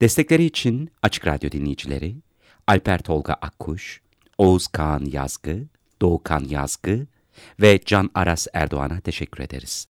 Destekleri için Açık Radyo dinleyicileri Alper Tolga Akkuş, Oğuz Kağan Yazgı, Doğukan Yazgı ve Can Aras Erdoğan'a teşekkür ederiz.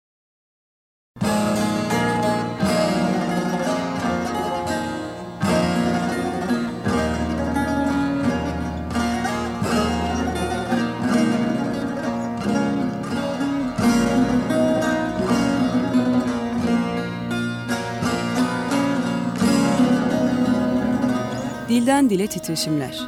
Dilden Dile Titreşimler.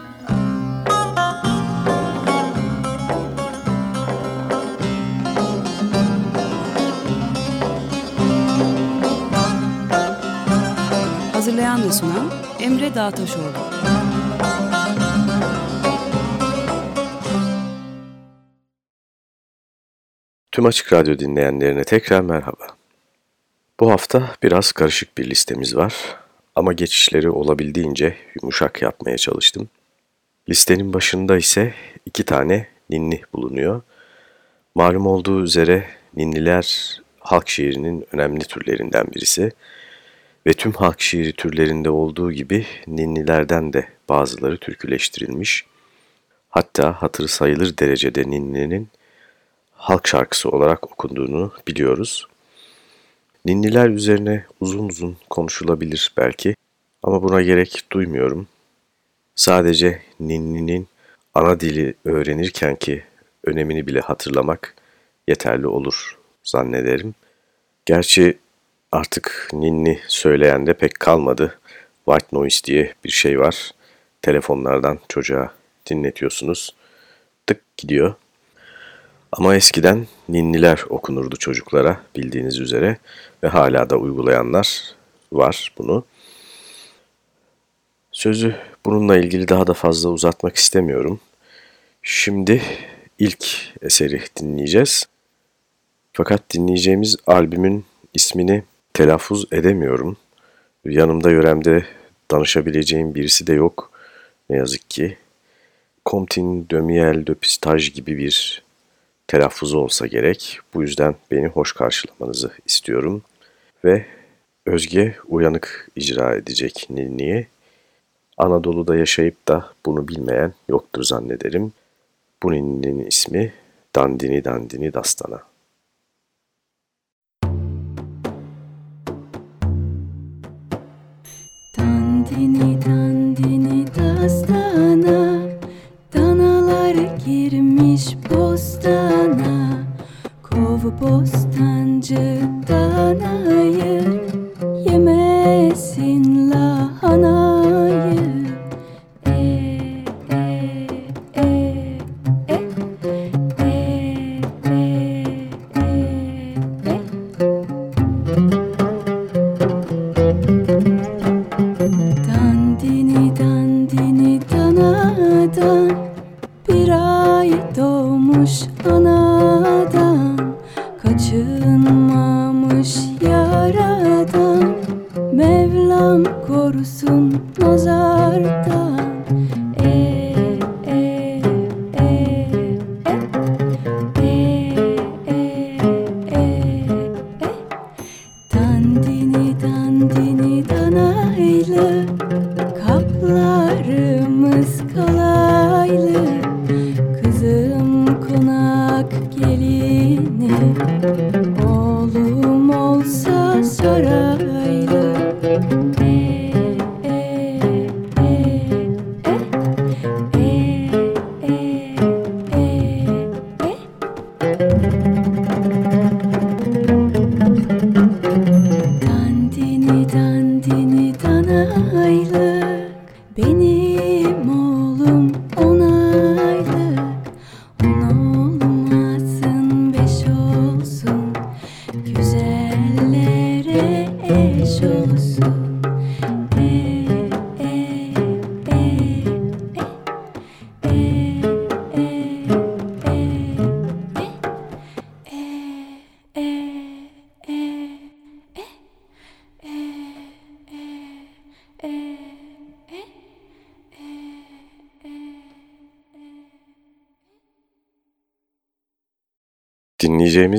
Hazırlayan ve sunan Emre Dağtaşoğlu. Tüm Açık Radyo dinleyenlerine tekrar merhaba. Bu hafta biraz karışık bir listemiz var ama geçişleri olabildiğince yumuşak yapmaya çalıştım. Listenin başında ise iki tane ninni bulunuyor. Malum olduğu üzere ninniler halk şiirinin önemli türlerinden birisi ve tüm halk şiiri türlerinde olduğu gibi ninnilerden de bazıları türküleştirilmiş. Hatta hatırı sayılır derecede ninninin halk şarkısı olarak okunduğunu biliyoruz. Ninniler üzerine uzun uzun konuşulabilir belki ama buna gerek duymuyorum. Sadece ninninin ana dili öğrenirken ki önemini bile hatırlamak yeterli olur zannederim. Gerçi artık ninni söyleyen de pek kalmadı. White noise diye bir şey var. Telefonlardan çocuğa dinletiyorsunuz. Tık gidiyor. Ama eskiden ninniler okunurdu çocuklara bildiğiniz üzere ve hala da uygulayanlar var bunu. Sözü bununla ilgili daha da fazla uzatmak istemiyorum. Şimdi ilk eseri dinleyeceğiz. Fakat dinleyeceğimiz albümün ismini telaffuz edemiyorum. Yanımda yöremde danışabileceğim birisi de yok ne yazık ki. Comtin de Miel de Pistage gibi bir telaffuzu olsa gerek. Bu yüzden beni hoş karşılamanızı istiyorum. Ve Özge uyanık icra edecek Ninni'yi. Anadolu'da yaşayıp da bunu bilmeyen yoktur zannederim. Bu Ninni'nin ismi Dandini Dandini Dastana. こぼす感じたない abrazarte.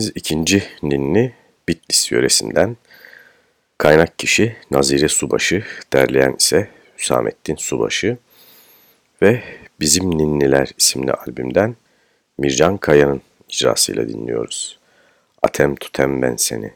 Dinleyeceğimiz ikinci ninni Bitlis yöresinden. Kaynak kişi Nazire Subaşı, derleyen ise Hüsamettin Subaşı ve Bizim Ninniler isimli albümden Mircan Kaya'nın icrasıyla dinliyoruz. Atem tutem ben seni.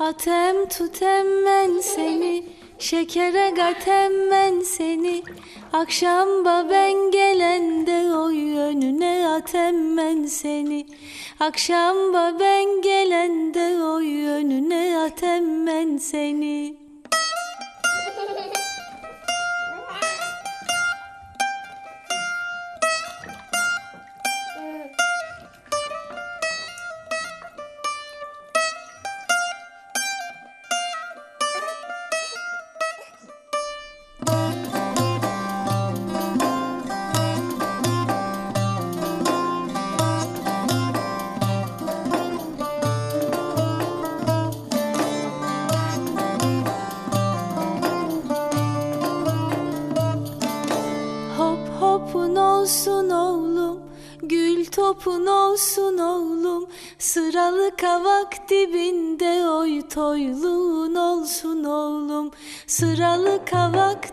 Atem tutem ben seni Şekere gatem ben seni. Akşam ben gelende oy önüne atem ben seni. Akşam ben gelende oy önüne atem ben seni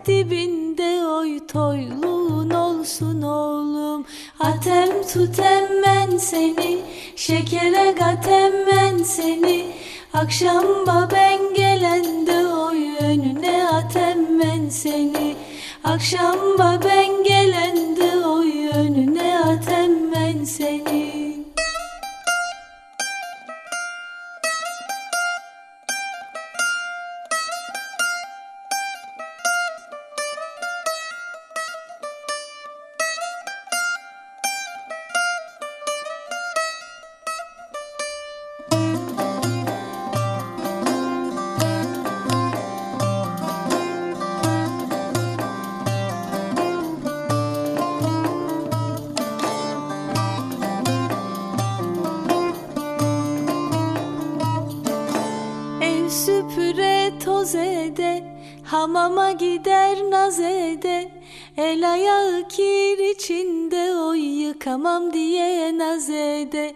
dibinde oy toyluğun olsun oğlum. Atem tutem ben seni Şekere gatem ben seni. Akşam ben gelende oy önüne atem ben seni. Akşam ben gelende oy önüne atem ben seni Hamama gider naz ede El ayağı kir içinde Oy yıkamam diye naz ede.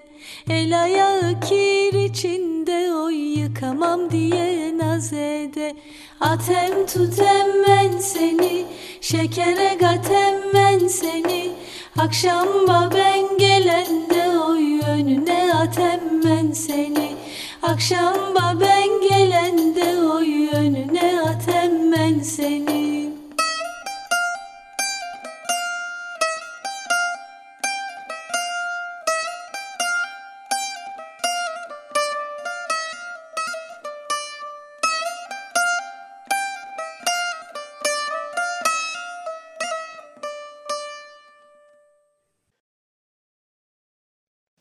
El ayağı kir içinde Oy yıkamam diye naz ede. Atem tutem ben seni Şekere gatem ben seni. Akşam ben gelende Oy önüne atem ben seni. Akşam ben gelende oy önüne ben seni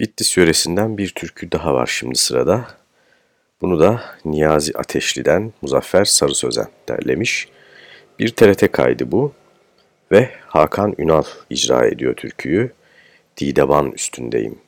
Bitlis yöresinden bir türkü daha var şimdi sırada. Bunu da Niyazi Ateşli'den Muzaffer Sarı Sözen derlemiş. Bir TRT kaydı bu ve Hakan Ünal icra ediyor türküyü. Dideban üstündeyim.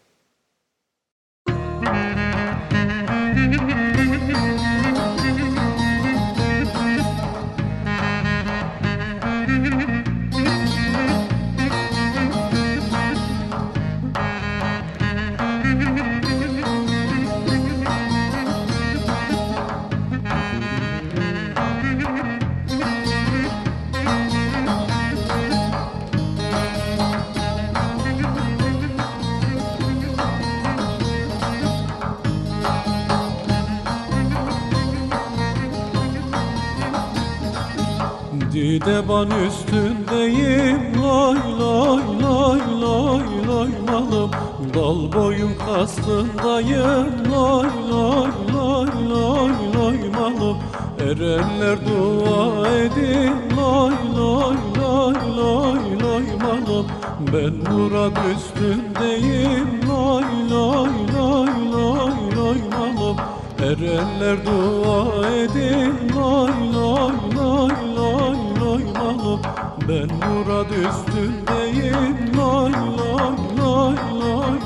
Dideban üstündeyim lay lay lay lay lay malım Dal boyun kastındayım lay lay lay lay lay malım Erenler dua edin lay lay lay lay lay malım Ben murad üstündeyim lay lay lay lay lay malım Erenler dua edin lay lay Ben murad üstündeyim. Lay lay lay lay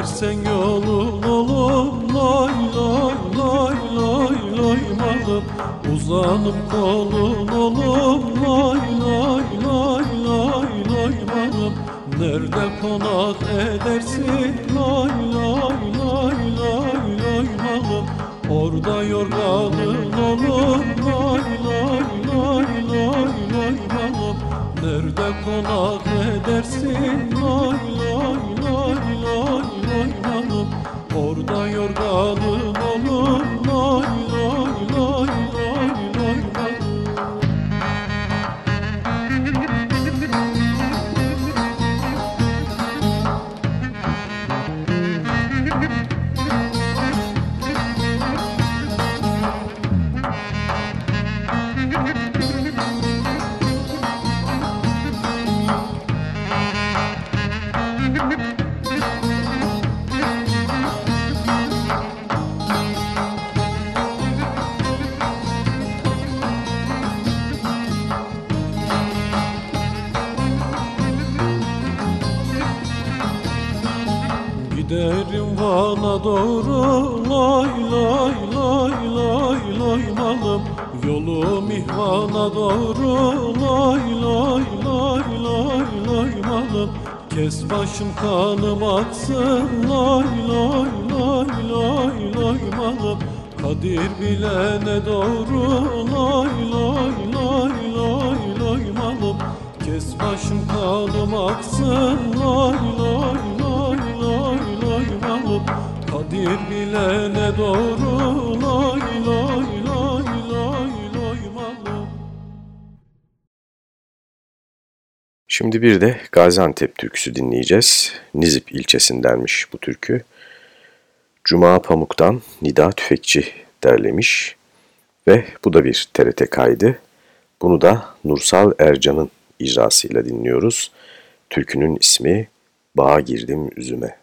Gidersen yolun olum lay lay lay lay lay malım Uzanıp kolun olum lay lay lay lay lay malım Nerede konak edersin lay lay lay lay lay malım Orada yorganın olur lay lay lay lay lay malım Nerede konak edersin lay lay lay malım Orada yorganın olur lay Van'a doğru lay lay lay lay lay malım Yolum ihvana doğru lay lay lay lay lay malım Kes başım kanım aksın lay lay lay lay lay malım Kadir bilene doğru lay lay lay lay lay malım Kes başım kanım aksın lay lay bilene doğru lay lay lay lay lay Şimdi bir de Gaziantep türküsü dinleyeceğiz. Nizip ilçesindenmiş bu türkü. Cuma Pamuk'tan Nida Tüfekçi derlemiş ve bu da bir TRT kaydı. Bunu da Nursal Ercan'ın icrasıyla dinliyoruz. Türkünün ismi Bağa Girdim Üzüme.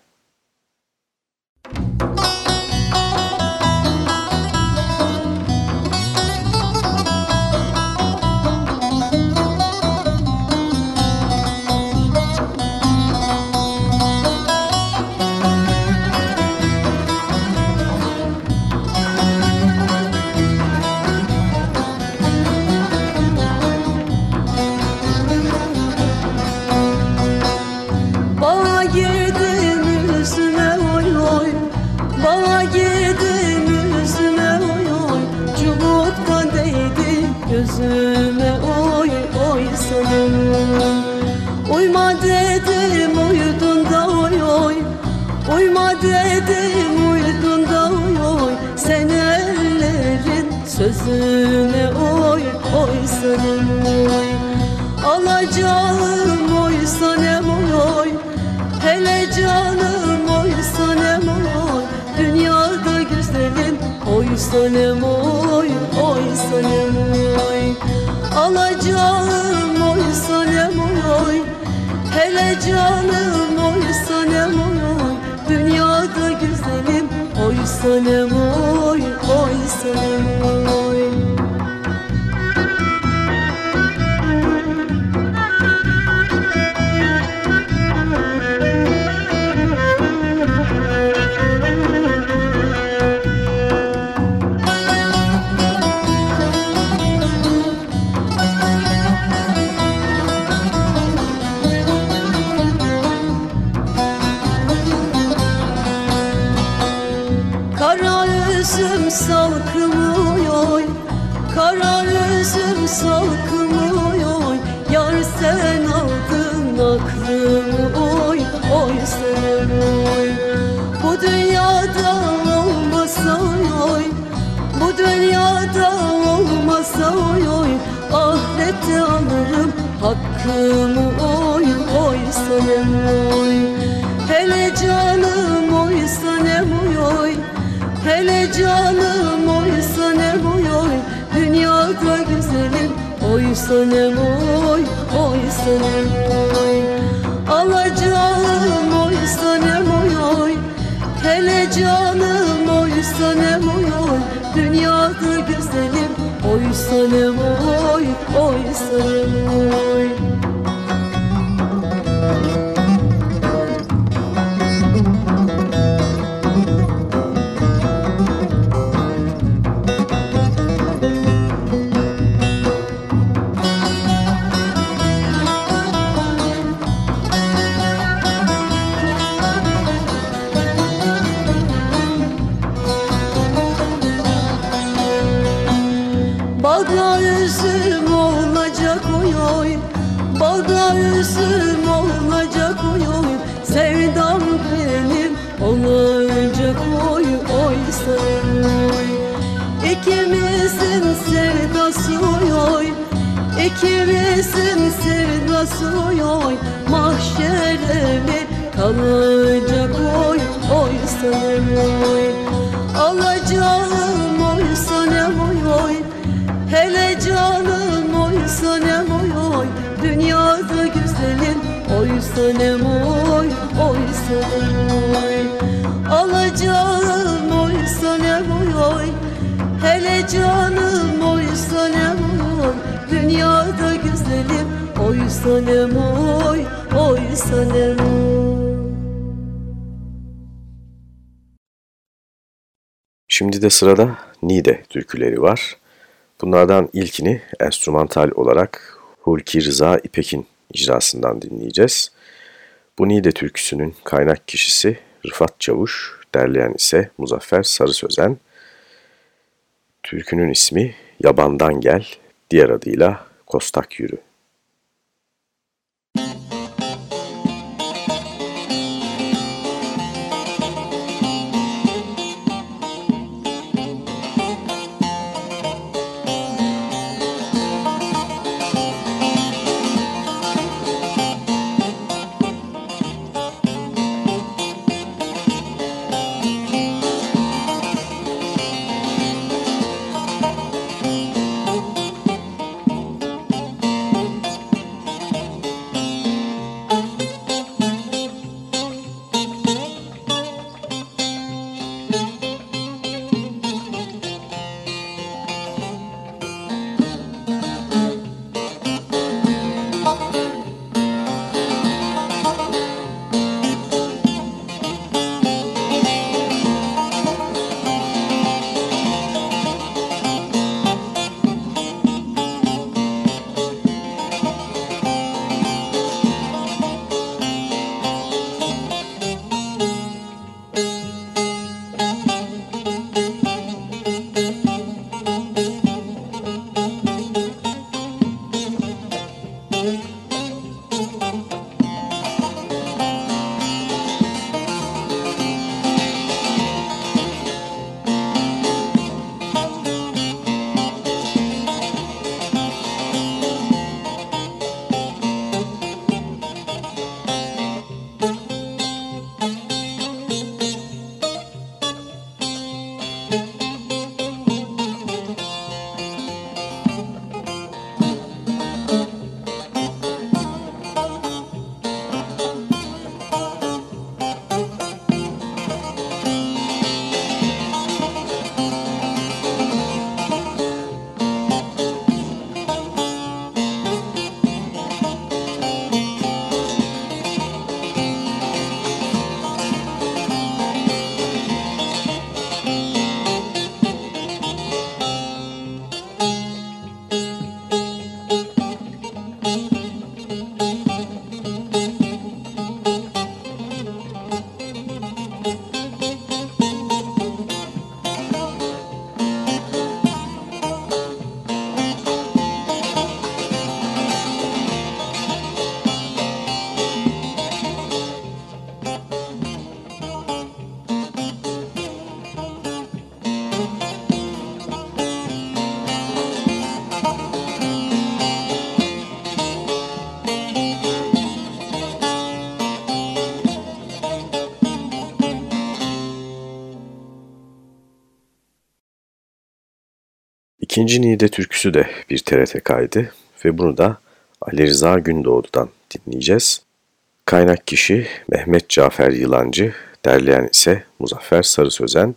Oy Balda üzüm olacak oy oy. Sevdam benim olacak oy oy. Oy. İkimizin sevdası oy oy. İkimizin sevdası oy oy. Mahşere mi kalacak oy oy. Sanem oy. Alacağım oy sanem oy oy Dünyada güzelim oy sanem oy oy sanem oy Alacağım oy sanem oy oy. Hele canım oy sanem oy Dünyada güzelim oy sanem oy oy sanem oy Şimdi de sırada Nide türküleri var. Bunlardan ilkini enstrümantal olarak Hulki Rıza İpek'in icrasından dinleyeceğiz. Bu Nide türküsünün kaynak kişisi Rıfat Çavuş, derleyen ise Muzaffer Sarı Sözen. Türkünün ismi Yabandan Gel, diğer adıyla Kostak Yürü. İkinci Niğde türküsü de bir TRT kaydı ve bunu da Ali Rıza Gündoğdu'dan dinleyeceğiz. Kaynak kişi Mehmet Cafer Yılancı, derleyen ise Muzaffer Sarı Sözen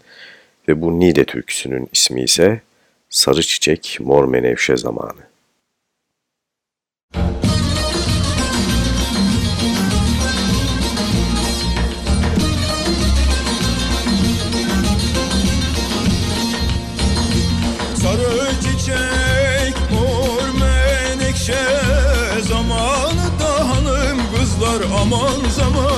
ve bu Niğde türküsünün ismi ise Sarı Çiçek Mor Menevşe Zamanı. Aman zamanı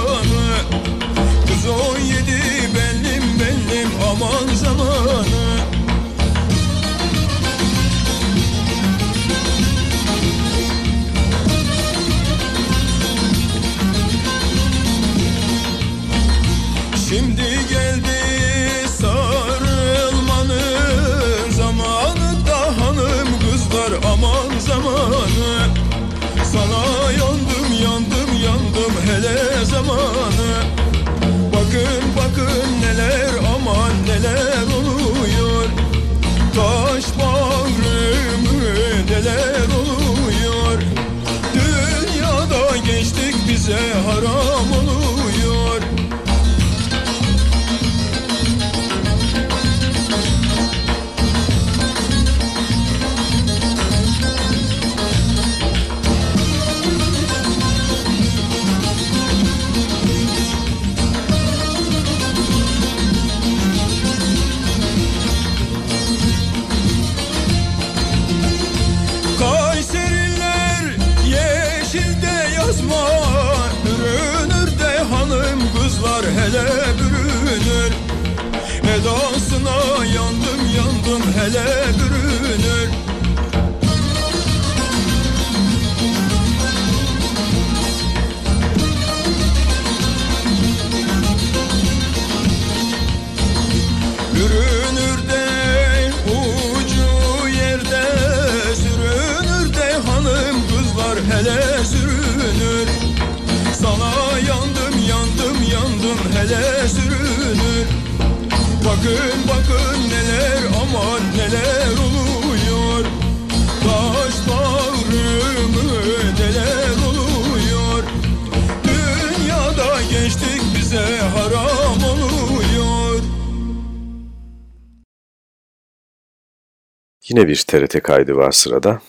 Yine bir TRT kaydı var sırada.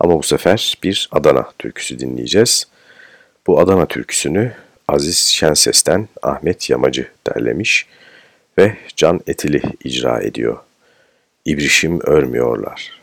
Ama bu sefer bir Adana türküsü dinleyeceğiz. Bu Adana türküsünü Aziz Şenses'ten Ahmet Yamacı derlemiş ve Can Etili icra ediyor. İbrişim örmüyorlar.''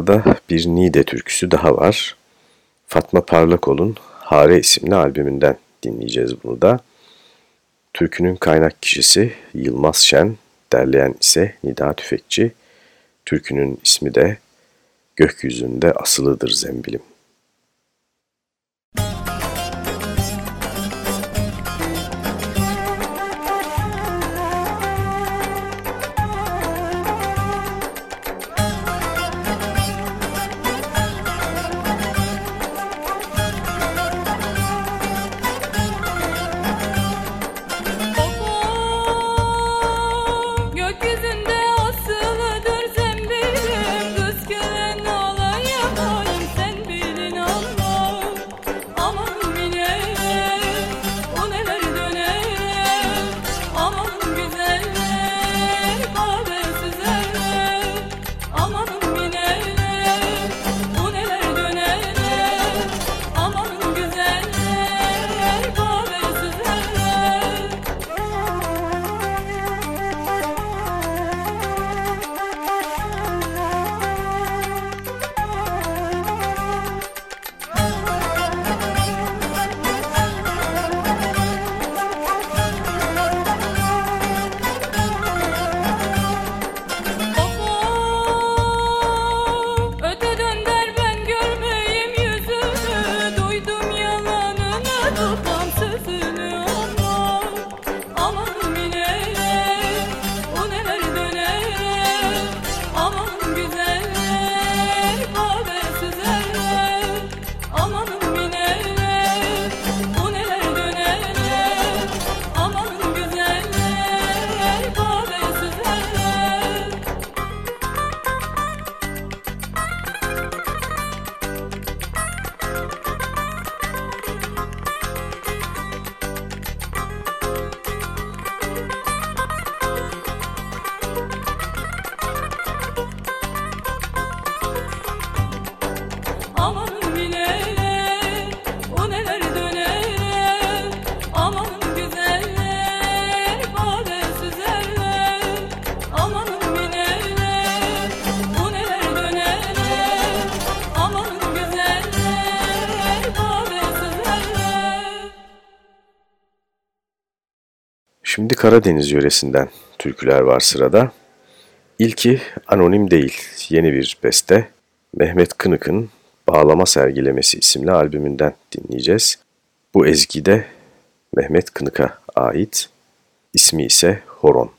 Sırada bir Nide türküsü daha var. Fatma Parlakol'un Hare isimli albümünden dinleyeceğiz bunu da. Türkünün kaynak kişisi Yılmaz Şen, derleyen ise Nida Tüfekçi. Türkünün ismi de Gökyüzünde Asılıdır Zembilim. Karadeniz yöresinden türküler var sırada. İlki anonim değil, yeni bir beste. Mehmet Kınık'ın Bağlama Sergilemesi isimli albümünden dinleyeceğiz. Bu ezgi de Mehmet Kınık'a ait, ismi ise Horon.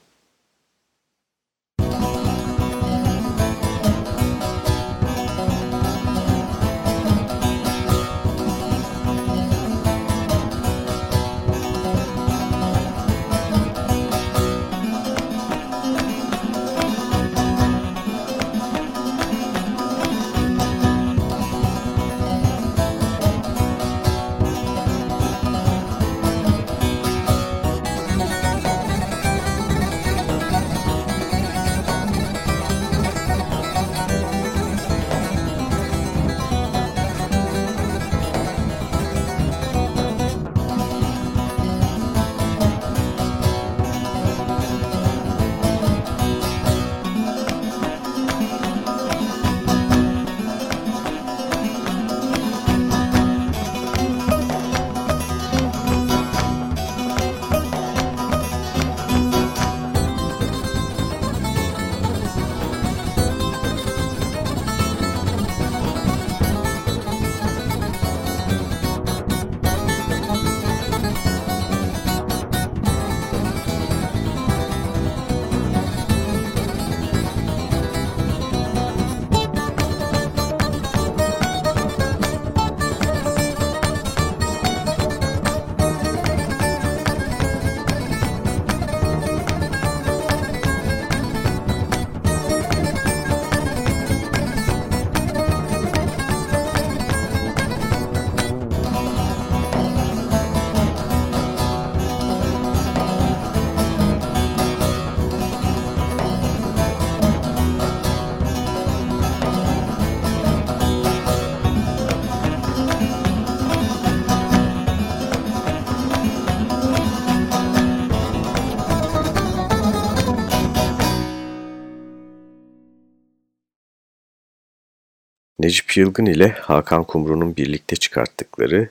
Necip Yılgın ile Hakan Kumru'nun birlikte çıkarttıkları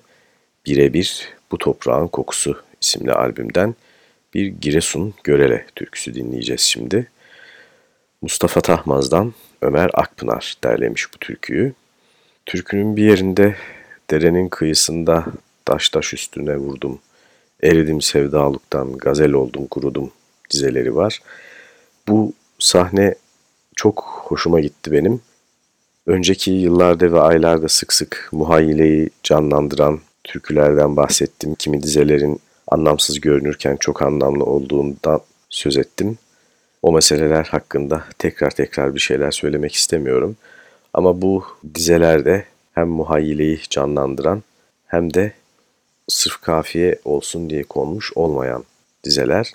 Birebir Bu Toprağın Kokusu isimli albümden bir Giresun Görele türküsü dinleyeceğiz şimdi. Mustafa Tahmaz'dan Ömer Akpınar derlemiş bu türküyü. Türkünün bir yerinde derenin kıyısında taş taş üstüne vurdum. Eridim sevdalıktan, gazel oldum, kurudum dizeleri var. Bu sahne çok hoşuma gitti benim. Önceki yıllarda ve aylarda sık sık muhayyileyi canlandıran türkülerden bahsettim. Kimi dizelerin anlamsız görünürken çok anlamlı olduğundan söz ettim. O meseleler hakkında tekrar tekrar bir şeyler söylemek istemiyorum. Ama bu dizelerde hem muhayyileyi canlandıran hem de sırf kafiye olsun diye konmuş olmayan dizeler.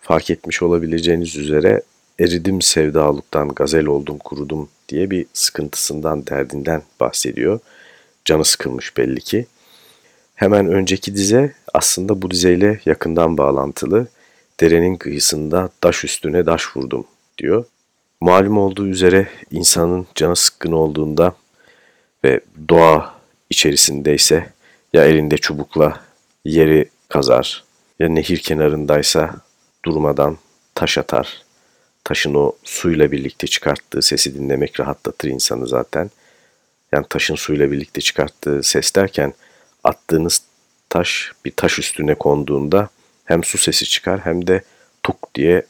Fark etmiş olabileceğiniz üzere eridim sevdalıktan gazel oldum kurudum diye bir sıkıntısından derdinden bahsediyor. Canı sıkılmış belli ki. Hemen önceki dize aslında bu dizeyle yakından bağlantılı. Derenin kıyısında daş üstüne daş vurdum diyor. Malum olduğu üzere insanın canı sıkkın olduğunda ve doğa içerisindeyse ya elinde çubukla yeri kazar ya nehir kenarındaysa durmadan taş atar. Taşın o suyla birlikte çıkarttığı sesi dinlemek rahatlatır insanı zaten. Yani taşın suyla birlikte çıkarttığı ses derken attığınız taş bir taş üstüne konduğunda hem su sesi çıkar hem de tuk diye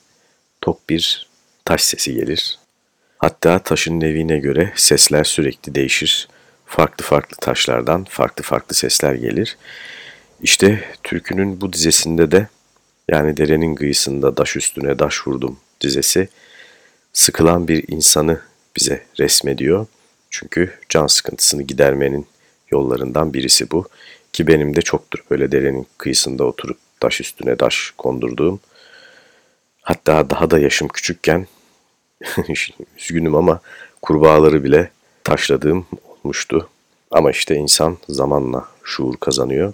tok bir taş sesi gelir. Hatta taşın nevine göre sesler sürekli değişir. Farklı farklı taşlardan farklı farklı sesler gelir. İşte türkünün bu dizesinde de yani derenin kıyısında daş üstüne daş vurdum dizesi sıkılan bir insanı bize resmediyor. Çünkü can sıkıntısını gidermenin yollarından birisi bu. Ki benim de çoktur böyle derenin kıyısında oturup taş üstüne taş kondurduğum. Hatta daha da yaşım küçükken üzgünüm ama kurbağaları bile taşladığım olmuştu. Ama işte insan zamanla şuur kazanıyor.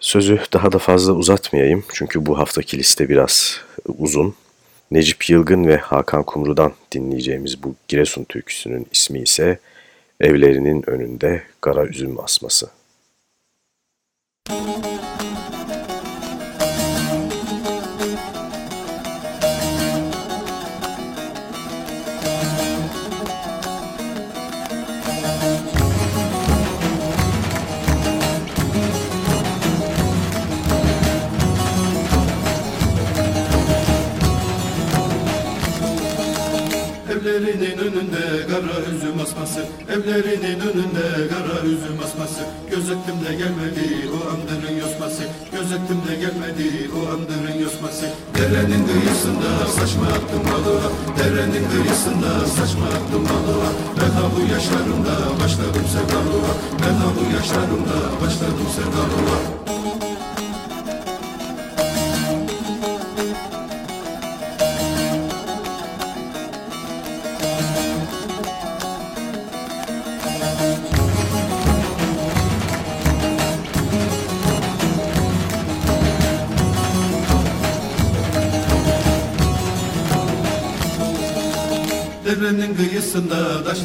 Sözü daha da fazla uzatmayayım çünkü bu haftaki liste biraz uzun. Necip Yılgın ve Hakan Kumru'dan dinleyeceğimiz bu Giresun türküsünün ismi ise Evlerinin Önünde Kara Üzüm Asması. Müzik Evlerinin önünde kara üzüm asması. Gözettim de gelmedi o andırın yosması. Gözettim de gelmedi o andırın yosması. Derenin kıyısında saçma attım balığa. Derenin kıyısında saçma attım balığa. Ben ha bu yaşlarımda başladım sevdalığa. Ben ha bu yaşlarımda başladım sevdalığa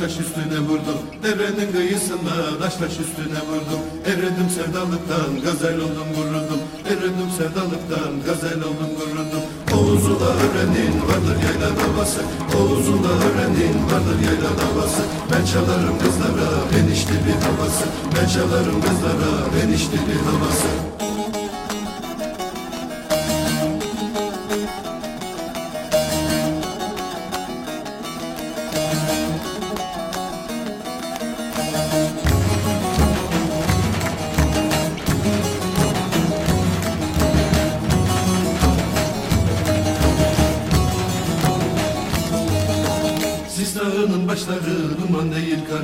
taş üstüne vurdum. Derenin kıyısında taş taş üstüne vurdum. Eridim sevdalıktan gazel oldum vuruldum. Eridim sevdalıktan gazel oldum vuruldum. Oğuz'ula öğrenin vardır yayla davası. Oğuz'ula öğrenin vardır yayla davası. Ben çalarım kızlara enişli bir havası. Ben çalarım kızlara enişli bir havası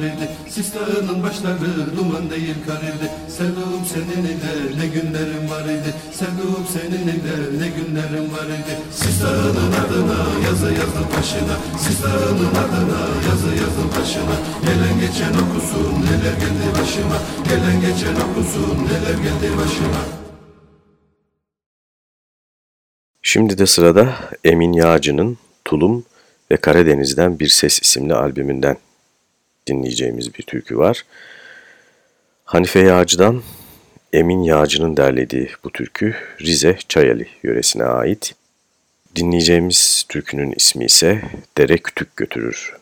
karildi. Sis dağının başları duman değil karildi. Sevduğum senin ile ne günlerim var idi. Sevduğum senin ile ne günlerim var idi. Sis dağının adına yazı yazdım başına. Sis dağının adına yazı yazdım başına. Gelen geçen okusun neler geldi başıma. Gelen geçen okusun neler geldi başıma. Şimdi de sırada Emin Yağcı'nın Tulum ve Karadeniz'den Bir Ses isimli albümünden dinleyeceğimiz bir türkü var. Hanife Yağcı'dan Emin Yağcı'nın derlediği bu türkü Rize Çayeli yöresine ait. Dinleyeceğimiz türkünün ismi ise Dere Kütük Götürür.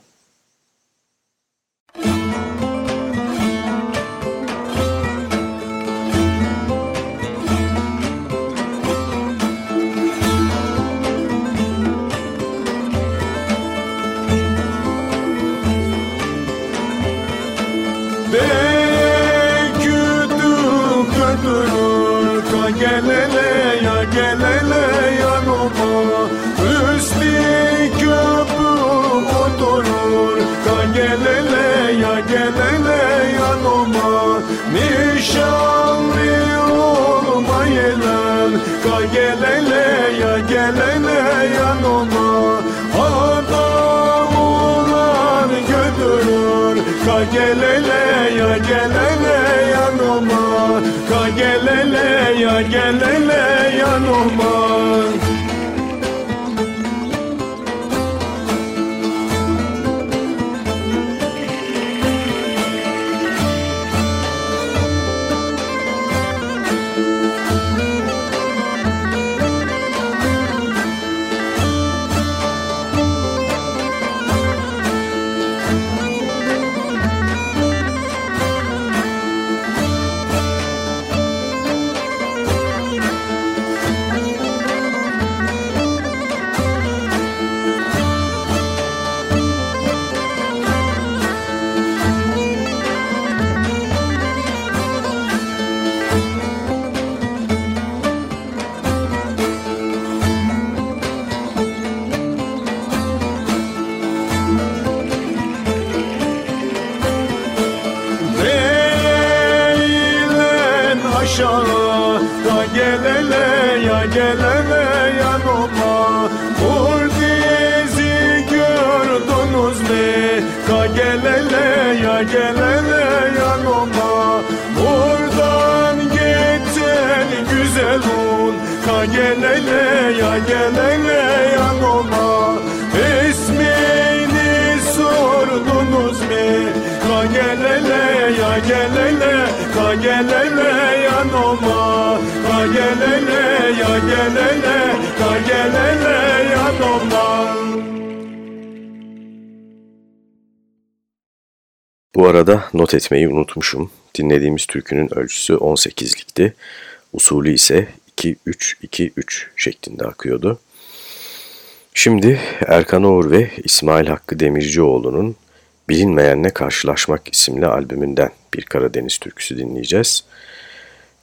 Gelele ya gelele yanıma. Ka gelele ya gelele yanıma Bu arada not etmeyi unutmuşum. Dinlediğimiz türkünün ölçüsü 18'likti. Usulü ise 2-3-2-3 şeklinde akıyordu. Şimdi Erkan Oğur ve İsmail Hakkı Demircioğlu'nun Bilinmeyenle Karşılaşmak isimli albümünden bir Karadeniz türküsü dinleyeceğiz.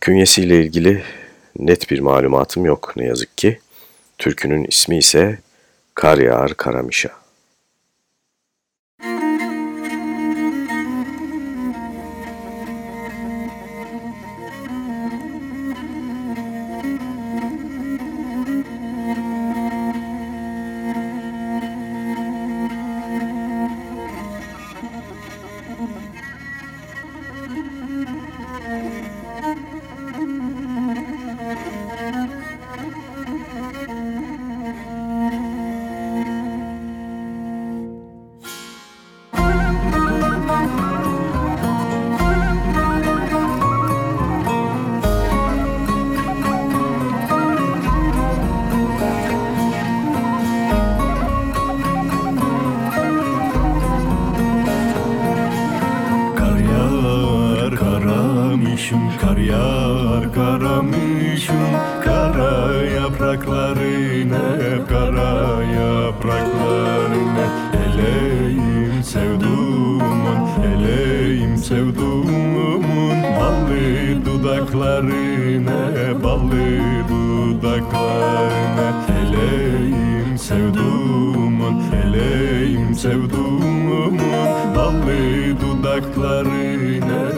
Künyesiyle ilgili net bir malumatım yok ne yazık ki. Türkünün ismi ise Kar Yağar Karamişa. Dere içi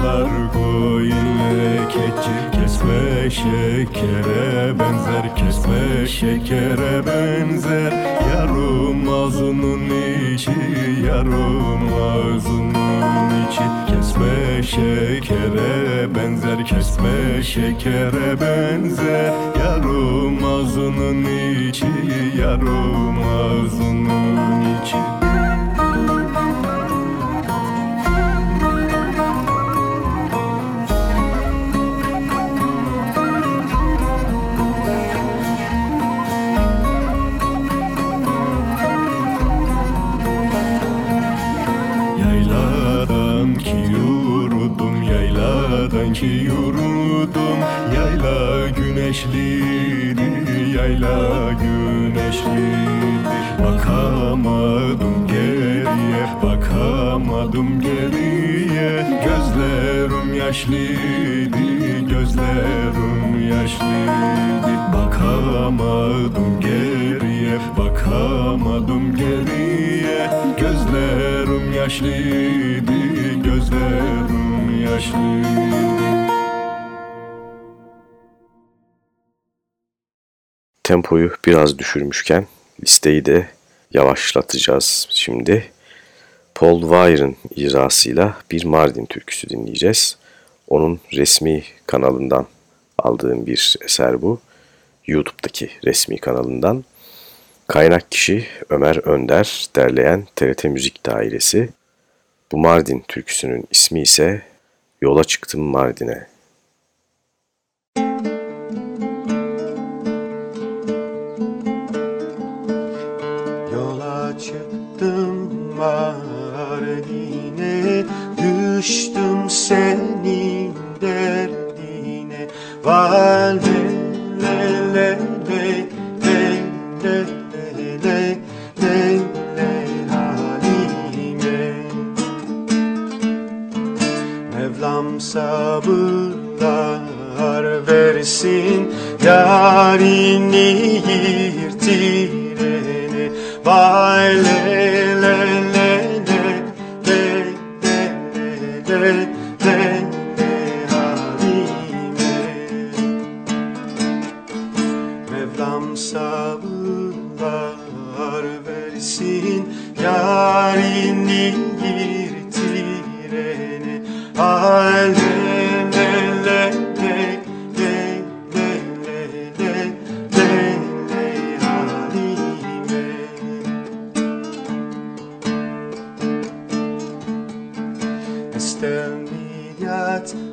otlar koyunle keçi Kesme şekere benzer Kesme şekere benzer. Yarım ağzının içi Yarım ağzının içi. Kesme şekere benzer Kesme şekere benzer. Yarım ağzının içi Yarım ağzının içi güneşlidir, yayla güneşlidir. Bakamadım geriye, bakamadım geriye. Gözlerim yaşlıydı, gözlerim yaşlıydı Bakamadım geriye, bakamadım geriye. Gözlerim yaşlıydı, gözlerim yaşlıydı tempoyu biraz düşürmüşken listeyi de yavaşlatacağız şimdi. Paul Weir'ın icrasıyla bir Mardin türküsü dinleyeceğiz. Onun resmi kanalından aldığım bir eser bu. YouTube'daki resmi kanalından. Kaynak kişi Ömer Önder, derleyen TRT Müzik Dairesi. Bu Mardin türküsünün ismi ise Yola Çıktım. Mardin'e düştüm senin derdine Vay le le le le le le le le le le halime. Mevlam sabırlar versin yarini yirtirene Vay le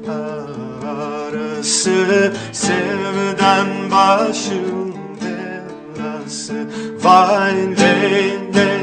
hayat arası Sevden başım belası Vay ley ley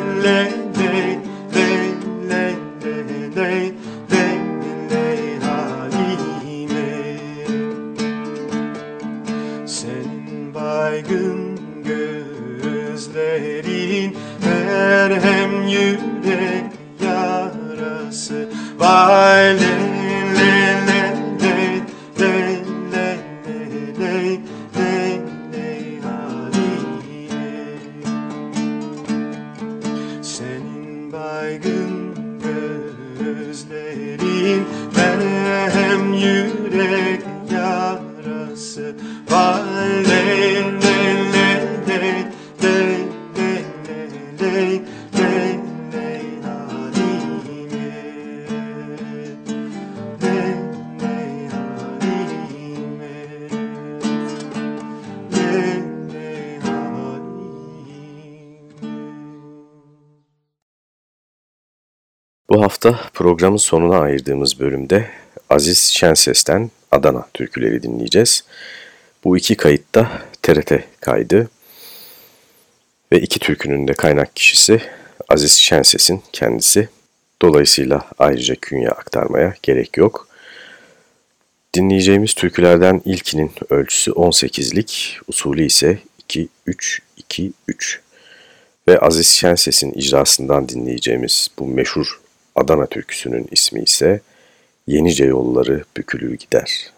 programın sonuna ayırdığımız bölümde Aziz Şenses'ten Adana türküleri dinleyeceğiz. Bu iki kayıtta TRT kaydı ve iki türkünün de kaynak kişisi Aziz Şenses'in kendisi. Dolayısıyla ayrıca künye aktarmaya gerek yok. Dinleyeceğimiz türkülerden ilkinin ölçüsü 18'lik, usulü ise 2-3-2-3 ve Aziz Şenses'in icrasından dinleyeceğimiz bu meşhur Adana türküsünün ismi ise Yenice Yolları Bükülür Gider.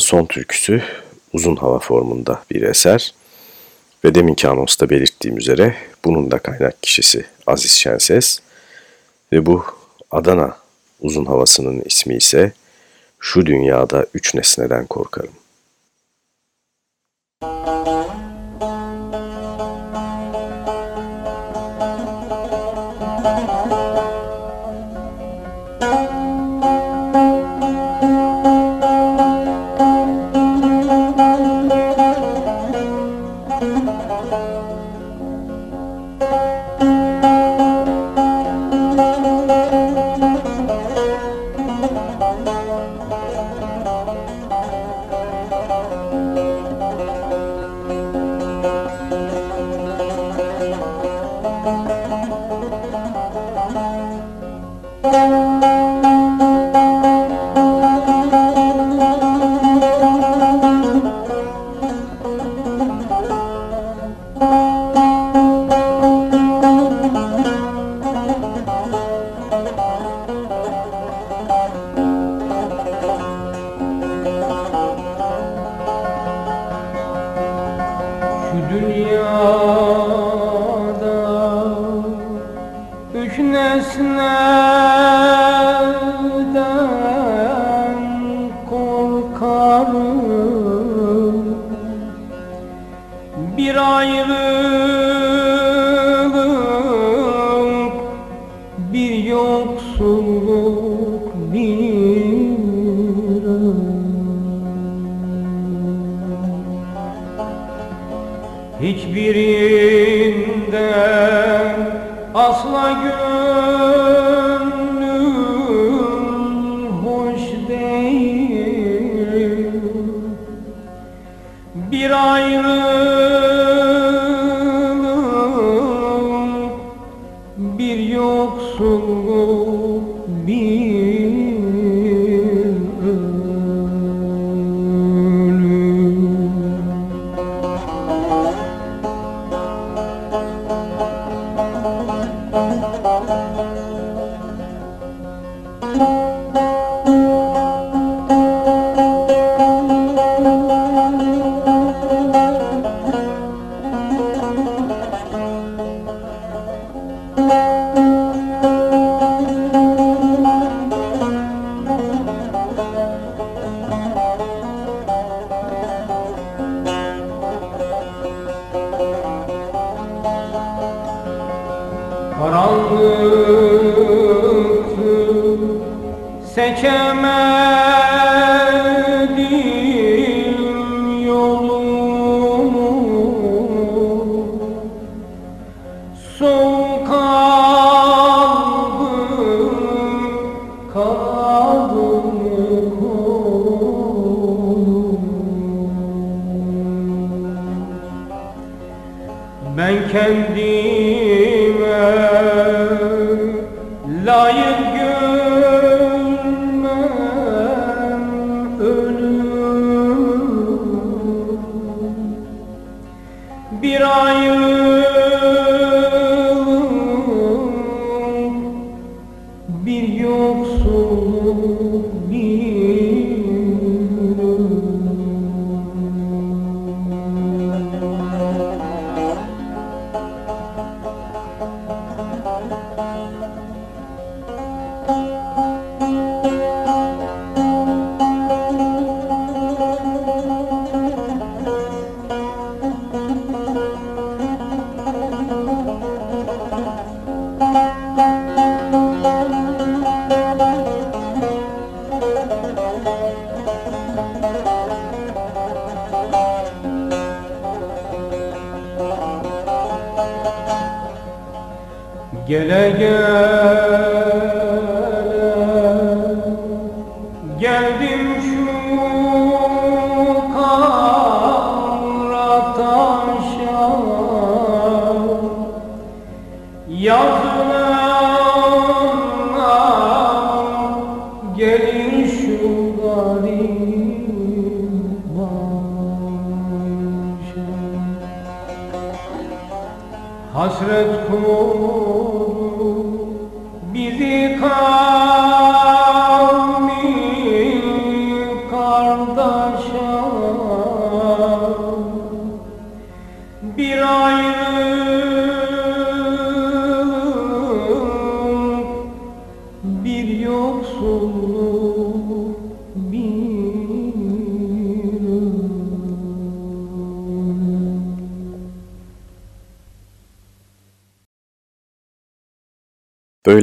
son türküsü uzun hava formunda bir eser ve deminki anonsta belirttiğim üzere bunun da kaynak kişisi Aziz Şenses ve bu Adana uzun havasının ismi ise şu dünyada üç nesneden korkarım.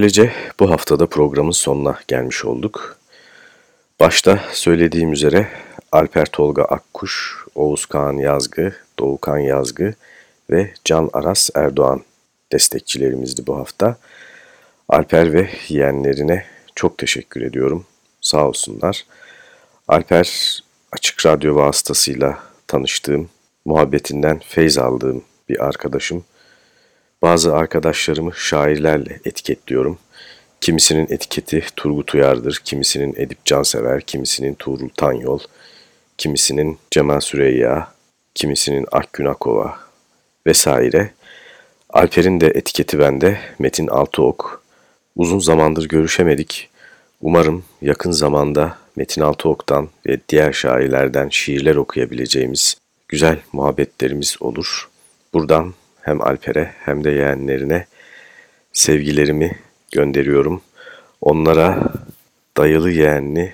Böylece bu haftada programın sonuna gelmiş olduk. Başta söylediğim üzere Alper Tolga Akkuş, Oğuz Kağan Yazgı, Doğukan Yazgı ve Can Aras Erdoğan destekçilerimizdi bu hafta. Alper ve yeğenlerine çok teşekkür ediyorum. Sağ olsunlar. Alper Açık Radyo vasıtasıyla tanıştığım, muhabbetinden feyz aldığım bir arkadaşım. Bazı arkadaşlarımı şairlerle etiketliyorum. Kimisinin etiketi Turgut Uyar'dır, kimisinin Edip Cansever, kimisinin Tuğrul Tanyol, kimisinin Cemal Süreyya, kimisinin Akgün Akova vesaire. Alper'in de etiketi bende Metin Altıok. Uzun zamandır görüşemedik. Umarım yakın zamanda Metin Altıok'tan ve diğer şairlerden şiirler okuyabileceğimiz güzel muhabbetlerimiz olur. Buradan hem Alper'e hem de yeğenlerine sevgilerimi gönderiyorum. Onlara dayalı yeğenli,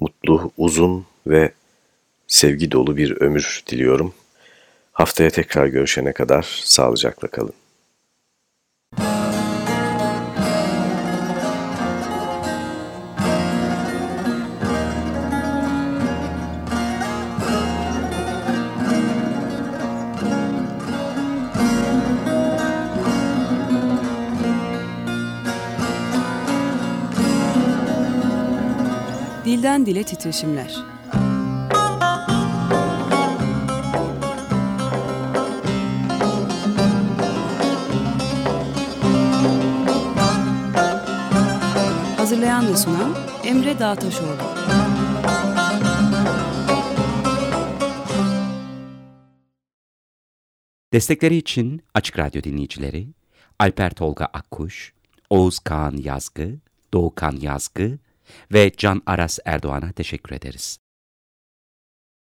mutlu, uzun ve sevgi dolu bir ömür diliyorum. Haftaya tekrar görüşene kadar sağlıcakla kalın. Dilden dile titreşimler. Hazırlayan ve sunan Emre Dağtaşoğlu. Destekleri için Açık Radyo dinleyicileri Alper Tolga Akkuş, Oğuz Kağan Yazgı, Doğukan Yazgı ve Can Aras Erdoğan'a teşekkür ederiz.